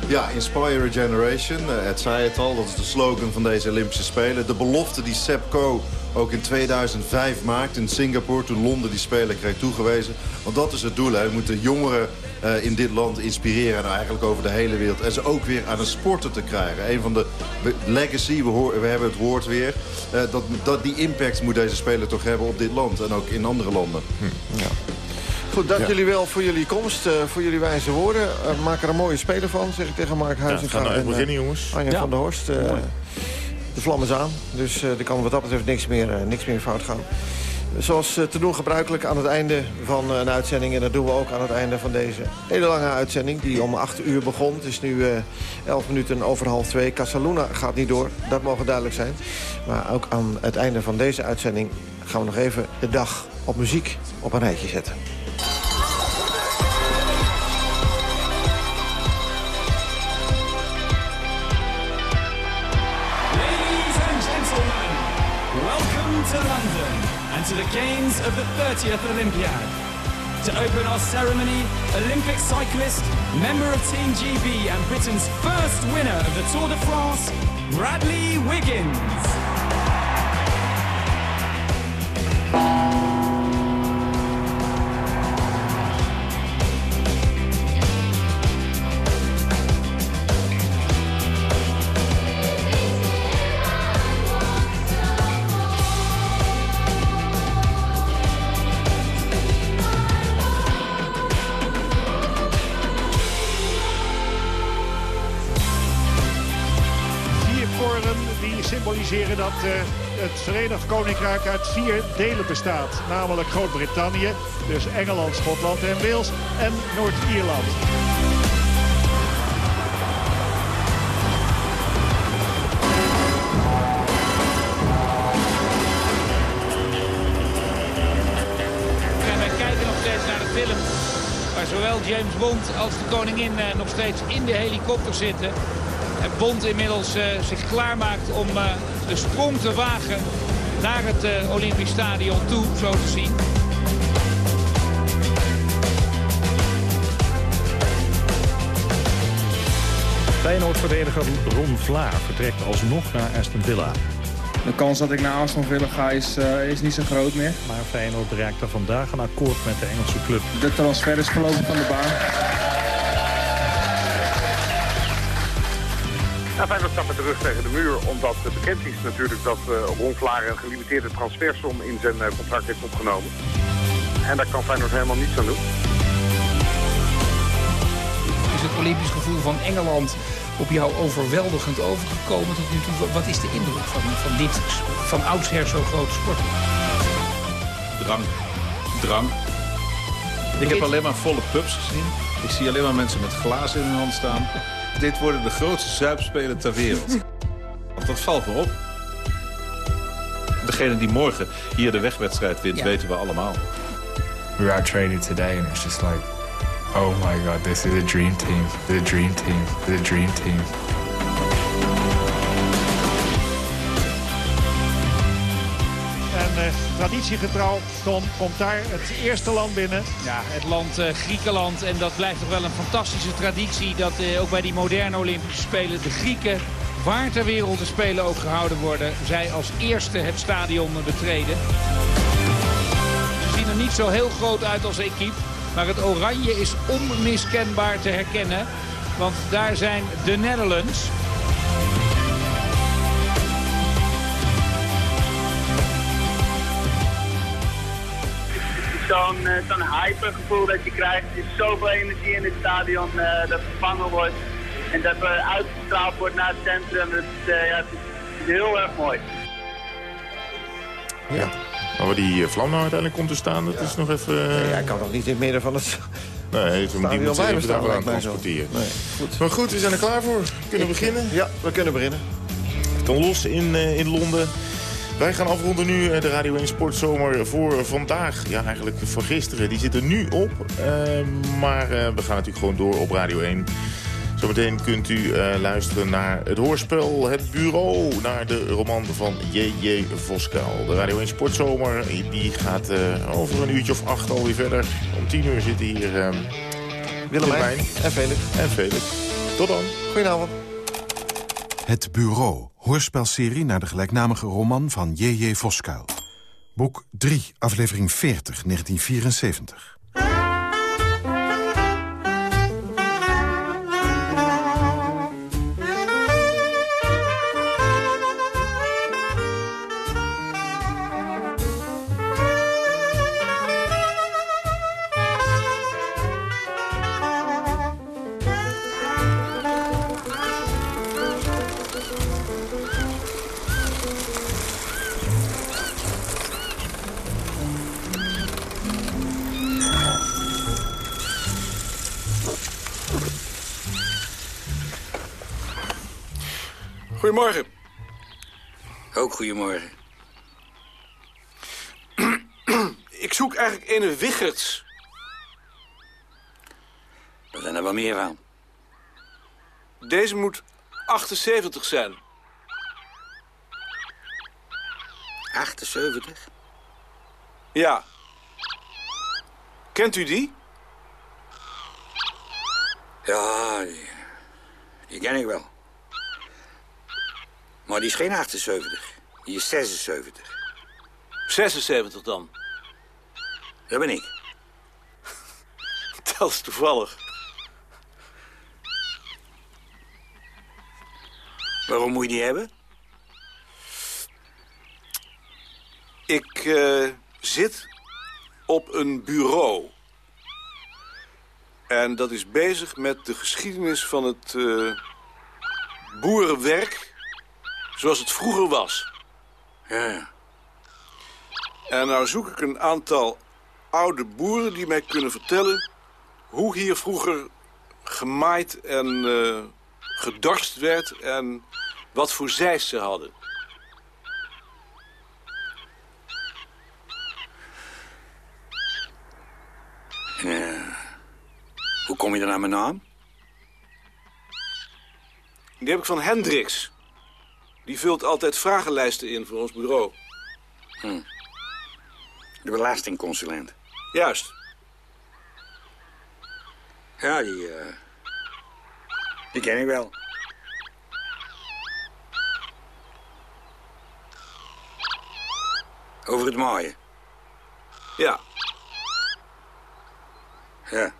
Ja, Inspire a Generation. het zei het al, dat is de slogan van deze Olympische Spelen. De belofte die Seb Coe ook in 2005 maakte in Singapore... toen Londen die Spelen kreeg toegewezen. Want dat is het doel. Hè. We moeten jongeren uh, in dit land inspireren... en eigenlijk over de hele wereld. En ze ook weer aan het sporten te krijgen. Een van de legacy, we, hoor, we hebben het woord weer... Uh, dat, dat die impact moet deze Spelen toch hebben op dit land. En ook in andere landen. Hm. Ja. Goed, dank ja. jullie wel voor jullie komst, uh, voor jullie wijze woorden. Uh, maak er een mooie speler van, zeg ik tegen Mark Huizinga. Ja, gaan nou beginnen, jongens. Anja ja. van der Horst. De vlam is aan, dus er kan wat dat betreft niks meer, niks meer fout gaan. Zoals te doen gebruikelijk aan het einde van een uitzending... en dat doen we ook aan het einde van deze hele lange uitzending... die om 8 uur begon. Het is nu 11 minuten over half 2. Casaluna gaat niet door, dat mogen duidelijk zijn. Maar ook aan het einde van deze uitzending... gaan we nog even de dag op muziek op een rijtje zetten. And to the games of the 30th Olympiad. To open our ceremony, Olympic cyclist, member of Team GB and Britain's first winner of the Tour de France, Bradley Wiggins. Verenigd Koninkrijk uit vier delen bestaat. Namelijk Groot-Brittannië, dus Engeland, Schotland en Wales en Noord-Ierland. Wij kijken nog steeds naar de film waar zowel James Bond als de koningin uh, nog steeds in de helikopter zitten. En Bond inmiddels uh, zich klaarmaakt om uh, de sprong te wagen naar het uh, Olympisch Stadion toe, zo te zien. Feyenoord-verdediger Ron Vlaar vertrekt alsnog naar Aston Villa. De kans dat ik naar Aston Villa ga is, uh, is niet zo groot meer. Maar Feyenoord bereikte vandaag een akkoord met de Engelse club. De transfer is gelopen van de baan. Nou, Feyenoord staat met de rug tegen de muur, omdat bekend is natuurlijk dat uh, Ron Vlaar een gelimiteerde transfersom in zijn uh, contract heeft opgenomen. En daar kan Feyenoord helemaal niets aan doen. Is het Olympisch gevoel van Engeland op jou overweldigend overgekomen tot nu toe? Wat is de indruk van, van dit van oudsher zo grote sport? Drang. Drang. Ik heb alleen maar volle pubs gezien. Ik zie alleen maar mensen met glazen in hun hand staan. Dit worden de grootste zuipspelen ter wereld. Want dat valt me op. Degene die morgen hier de wegwedstrijd wint, ja. weten we allemaal. We were out training today and it's just like... Oh my god, this is a dream team. The dream team. The dream team. Traditiegetrouw, Tom, komt daar het eerste land binnen. Ja, het land uh, Griekenland. En dat blijft toch wel een fantastische traditie. Dat uh, ook bij die moderne Olympische Spelen de Grieken, waar ter wereld de Spelen ook gehouden worden, zij als eerste het stadion betreden. Ze zien er niet zo heel groot uit als equipe. Maar het oranje is onmiskenbaar te herkennen. Want daar zijn de Netherlands. Zo'n uh, zo'n hypergevoel dat je krijgt. Er is zoveel energie in het stadion uh, dat gevangen wordt. En dat er uitgestraald wordt naar het centrum. Het, uh, ja, het, is, heel erg mooi. Ja. Maar waar die vlam nou uiteindelijk komt te staan, dat ja. is nog even... Nee, hij kan nog niet in het midden van het, Nee, die Stadion moeten even bestaan, daar aan transporteren. Nee, goed. Maar goed, we zijn er klaar voor. We kunnen beginnen. Ja, we kunnen beginnen. Het kan los in, eh, in Londen. Wij gaan afronden nu eh, de Radio 1 Sportzomer voor vandaag. Ja, eigenlijk voor gisteren. Die zit er nu op. Eh, maar eh, we gaan natuurlijk gewoon door op Radio 1. Zometeen kunt u eh, luisteren naar het hoorspel Het Bureau. Naar de roman van J.J. Voskuil. De Radio 1 Sportzomer die gaat eh, over een uurtje of acht alweer verder. Om tien uur zitten hier Willemijn en Felix. En Felix. Tot dan. Goedenavond. Het Bureau, hoorspelserie naar de gelijknamige roman van J.J. Voskuil. Boek 3, aflevering 40, 1974. Goedemorgen. Ook goedemorgen. Ik zoek eigenlijk ene Wiggerts. Er zijn er wel meer van. Deze moet 78 zijn. 78? Ja. Kent u die? Ja, die, die ken ik wel. Maar die is geen 78. Die is 76. 76 dan. Dat ben ik. Dat is toevallig. Waarom moet je die hebben? Ik eh, zit op een bureau. En dat is bezig met de geschiedenis van het eh, boerenwerk zoals het vroeger was. Ja. En nou zoek ik een aantal oude boeren die mij kunnen vertellen... hoe hier vroeger gemaaid en eh, gedorst werd... en wat voor zeis ze hadden. Ja. Hoe kom je dan aan mijn naam? Die heb ik van Hendricks. Die vult altijd vragenlijsten in voor ons bureau. Hm. De belastingconsulent. Juist. Ja, die, eh, die ken ik wel. Over het maaien. Ja. Ja.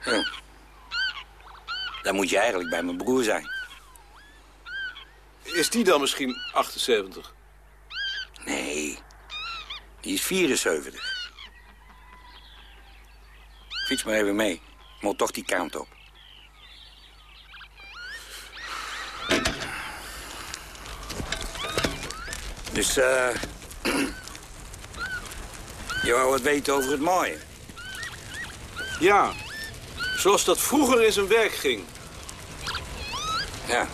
Ja. Dan moet je eigenlijk bij mijn broer zijn. Is die dan misschien 78? Nee, die is 74. Fiets maar even mee. Moet toch die kant op. Dus, eh... je wou wat weten over het mooie? Ja, zoals dat vroeger in zijn werk ging. Ja,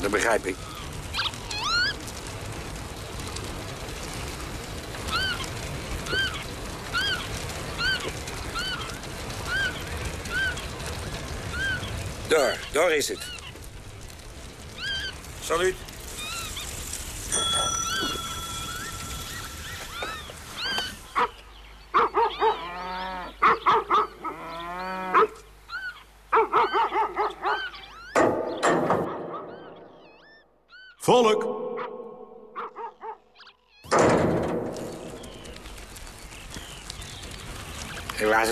dat begrijp ik. Daar, daar is het. Salut.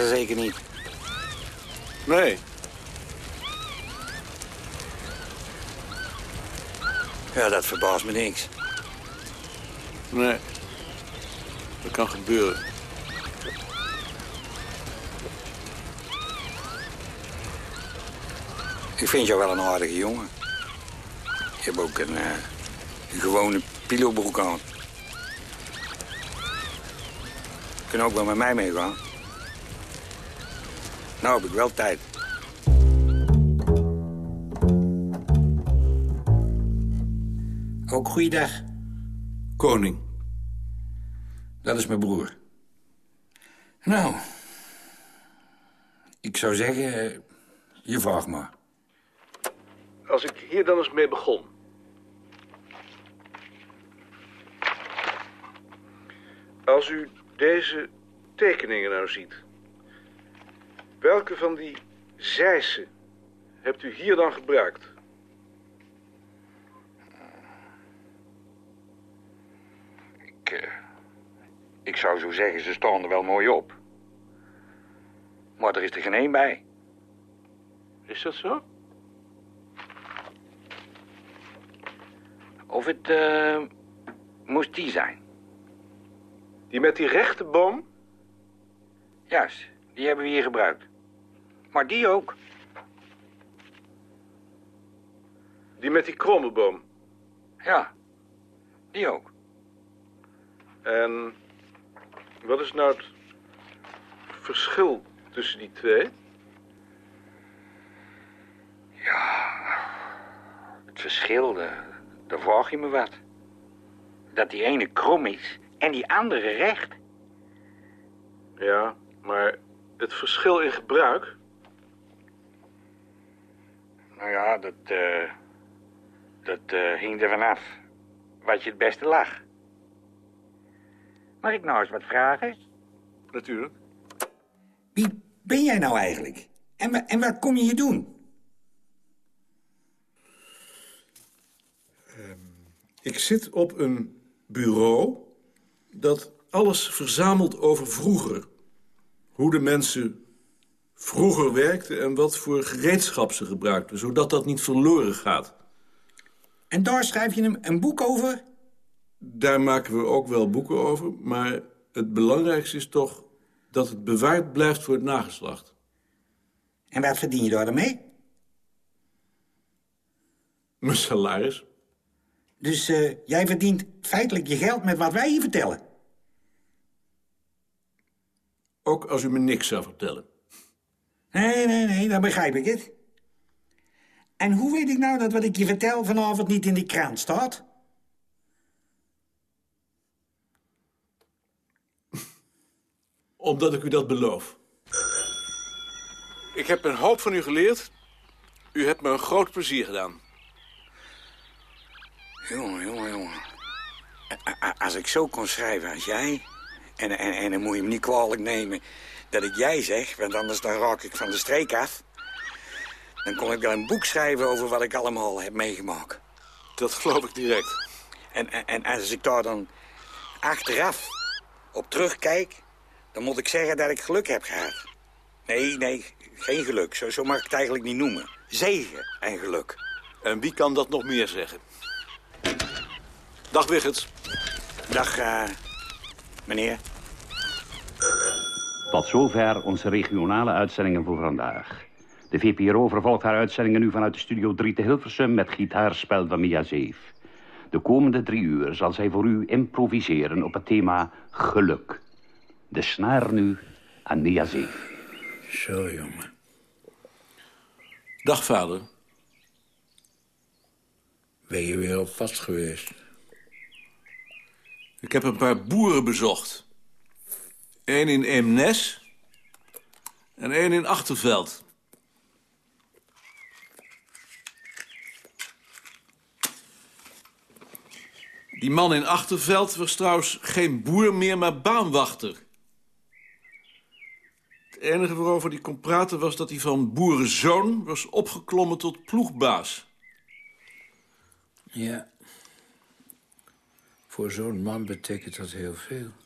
Er zeker niet. Nee. Ja, dat verbaast me niks. Nee. Dat kan gebeuren. Ik vind jou wel een aardige jongen. Je hebt ook een, eh, een gewone pilobroek aan. kunnen ook wel met mij meegaan. Nou heb ik wel tijd. Ook goeiedag. Koning. Dat is mijn broer. Nou, ik zou zeggen, je vraagt maar. Als ik hier dan eens mee begon. Als u deze tekeningen nou ziet. Welke van die zeisen hebt u hier dan gebruikt? Ik, eh, ik zou zo zeggen, ze staan er wel mooi op. Maar er is er geen één bij. Is dat zo? Of het eh, moest die zijn. Die met die rechte boom? Juist, die hebben we hier gebruikt. Maar die ook. Die met die kromme boom? Ja, die ook. En wat is nou het verschil tussen die twee? Het verschil, daar daar vraag je me wat. Dat die ene krom is en die andere recht. Ja, maar het verschil in gebruik? Nou ja, dat, eh dat eh, hing er vanaf wat je het beste lag. Mag ik nou eens wat vragen? Natuurlijk. Wie ben jij nou eigenlijk? En, wa- en wat kom je hier doen? Ik zit op een bureau dat alles verzamelt over vroeger. Hoe de mensen vroeger werkten en wat voor gereedschap ze gebruikten, zodat dat niet verloren gaat. En daar schrijf je een, een boek over? Daar maken we ook wel boeken over, maar het belangrijkste is toch dat het bewaard blijft voor het nageslacht. En wat verdien je daar mee? Mijn salaris. Dus eh, jij verdient feitelijk je geld met wat wij hier vertellen. Ook als u me niks zou vertellen. Nee, nee, nee, dan begrijp ik het. En hoe weet ik nou dat wat ik je vertel vanavond niet in die krant staat? Omdat ik u dat beloof. Ik heb een hoop van u geleerd. U hebt me een groot plezier gedaan. Jongen, jongen, jongen. Als ik zo kon schrijven als jij... En, en, en dan moet je hem niet kwalijk nemen dat ik jij zeg... want anders dan raak ik van de streek af. Dan kon ik wel een boek schrijven over wat ik allemaal heb meegemaakt. Dat geloof ik direct. En, en, en als ik daar dan achteraf op terugkijk... dan moet ik zeggen dat ik geluk heb gehad. Nee, nee, geen geluk. Zo, zo mag ik het eigenlijk niet noemen. Zegen en geluk. En wie kan dat nog meer zeggen? Dag Wiggert. Dag, eh, meneer. Tot zover onze regionale uitzendingen voor vandaag. De VPRO vervolgt haar uitzendingen nu vanuit de Studio 3 te Hilversum... met gitaarspel van Mia Zeef. De komende drie uur zal zij voor u improviseren op het thema geluk. De snaar nu aan Mia Zeef. Zo, jongen. Dag vader. Ben je weer op vast geweest? Ik heb een paar boeren bezocht. Eén in Eemnes en één in Achterveld. Die man in Achterveld was trouwens geen boer meer, maar baanwachter. Het enige waarover hij kon praten was dat hij van boerenzoon was opgeklommen tot ploegbaas. Ja. Voor zo'n man betekent dat heel veel.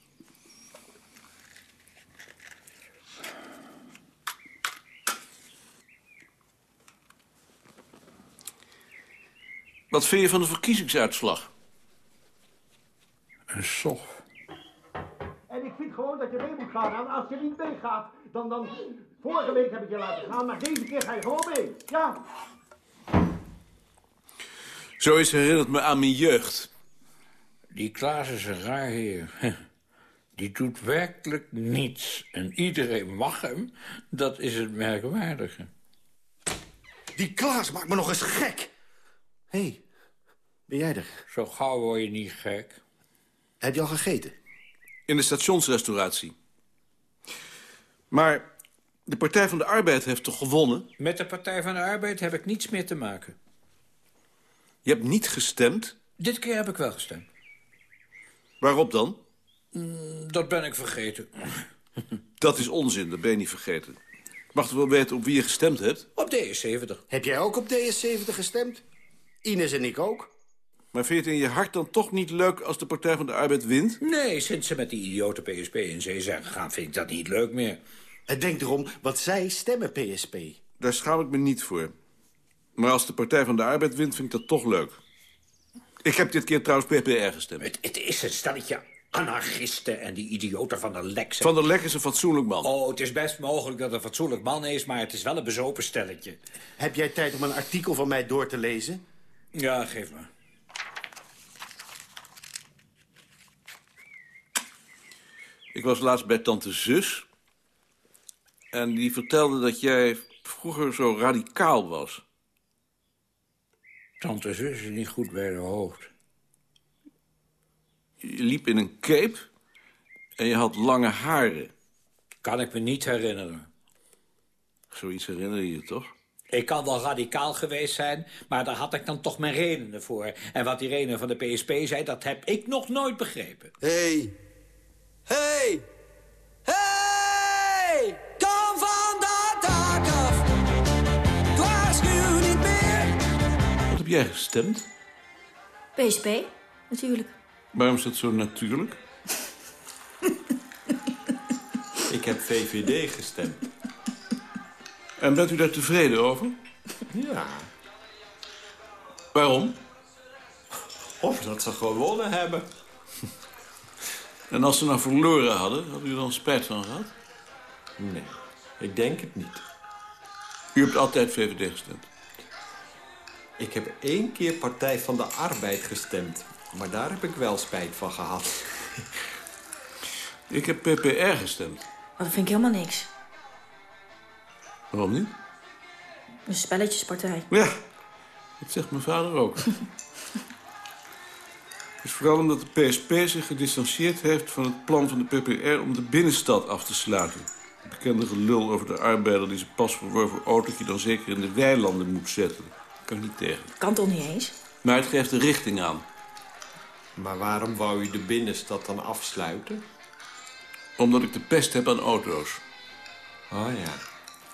Wat vind je van de verkiezingsuitslag? Een sof. En ik vind gewoon dat je mee moet gaan. En als je niet meegaat, dan, dan... Vorige week heb ik je laten gaan, maar deze keer ga je gewoon mee. Ja. Zoiets herinnert me aan mijn jeugd. Die Klaas is een raar heer. Die doet werkelijk niets. En iedereen mag hem. Dat is het merkwaardige. Die Klaas maakt me nog eens gek. Hé, hey, ben jij er? Zo gauw word je niet gek. Heb je al gegeten? In de stationsrestauratie. Maar de Partij van de Arbeid heeft toch gewonnen? Met de Partij van de Arbeid heb ik niets meer te maken. Je hebt niet gestemd? Dit keer heb ik wel gestemd. Waarop dan? Mm, dat ben ik vergeten. Dat is onzin, dat ben je niet vergeten. Ik mag toch wel weten op wie je gestemd hebt? Op DS70. Heb jij ook op DS70 gestemd? Ines en ik ook. Maar vind je het in je hart dan toch niet leuk als de Partij van de Arbeid wint? Nee, sinds ze met die idiote PSP in zee zijn gegaan... vind ik dat niet leuk meer. Het denkt erom, wat zij stemmen PSP. Daar schaam ik me niet voor. Maar als de Partij van de Arbeid wint, vind ik dat toch leuk. Ik heb dit keer trouwens PPR gestemd. Het, het is een stelletje anarchisten en die idioten van der Lek. Van der Lek is een fatsoenlijk man. Oh, het is best mogelijk dat het een fatsoenlijk man is... maar het is wel een bezopen stelletje. Heb jij tijd om een artikel van mij door te lezen? Ja, geef me. Ik was laatst bij tante Zus. En die vertelde dat jij vroeger zo radicaal was. Tante Zus is niet goed bij de hoofd. Je liep in een cape en je had lange haren. Kan ik me niet herinneren. Zoiets herinner je je toch? Ik kan wel radicaal geweest zijn, maar daar had ik dan toch mijn redenen voor. En wat die redenen van de PSP zei, dat heb ik nog nooit begrepen. Hé! Hey. Hé! Hey. Hé! Hey! Kom van dat dak af! Waarschuw niet meer! Wat heb jij gestemd? PSP, natuurlijk. Waarom is dat zo natuurlijk? Ik heb VVD gestemd. En bent u daar tevreden over? Ja. Waarom? Of dat ze gewonnen hebben. En als ze nou verloren hadden, had u er dan spijt van gehad? Nee, ik denk het niet. U hebt altijd VVD gestemd? Ik heb één keer Partij van de Arbeid gestemd. Maar daar heb ik wel spijt van gehad. Ik heb PPR gestemd. Maar dat vind ik helemaal niks. Waarom niet? Een spelletjespartij. Ja, dat zegt mijn vader ook. Het is vooral omdat de PSP zich gedistanceerd heeft van het plan van de PPR om de binnenstad af te sluiten. Het bekende gelul over de arbeider die zijn pas verworven autootje dan zeker in de weilanden moet zetten. Dat kan ik niet tegen. Kan toch niet eens? Maar het geeft de richting aan. Maar waarom wou u de binnenstad dan afsluiten? Omdat ik de pest heb aan auto's. Oh ja.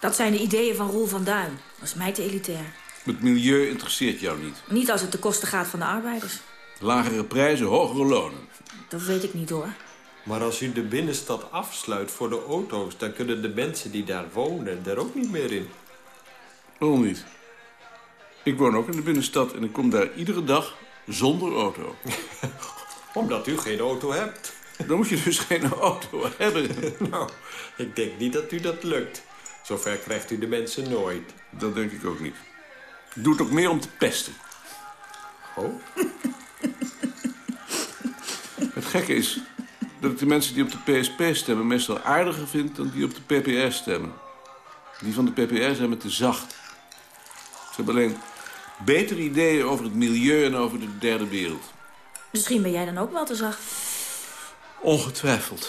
Dat zijn de ideeën van Roel van Duin. Dat is mij te elitair. Het milieu interesseert jou niet. Niet als het te kosten gaat van de arbeiders. Lagere prijzen, hogere lonen. Dat weet ik niet hoor. Maar als u de binnenstad afsluit voor de auto's... dan kunnen de mensen die daar wonen er ook niet meer in. Waarom niet? Ik woon ook in de binnenstad en ik kom daar iedere dag zonder auto. Omdat u geen auto hebt. Dan moet je dus geen auto hebben. nou, ik denk niet dat u dat lukt. Zover krijgt u de mensen nooit. Dat denk ik ook niet. Doe het ook meer om te pesten. Oh? Het gekke is dat ik de mensen die op de PSP stemmen... meestal aardiger vind dan die op de PPR stemmen. Die van de PPR zijn me te zacht. Ze hebben alleen betere ideeën over het milieu en over de derde wereld. Misschien ben jij dan ook wel te zacht. Ongetwijfeld.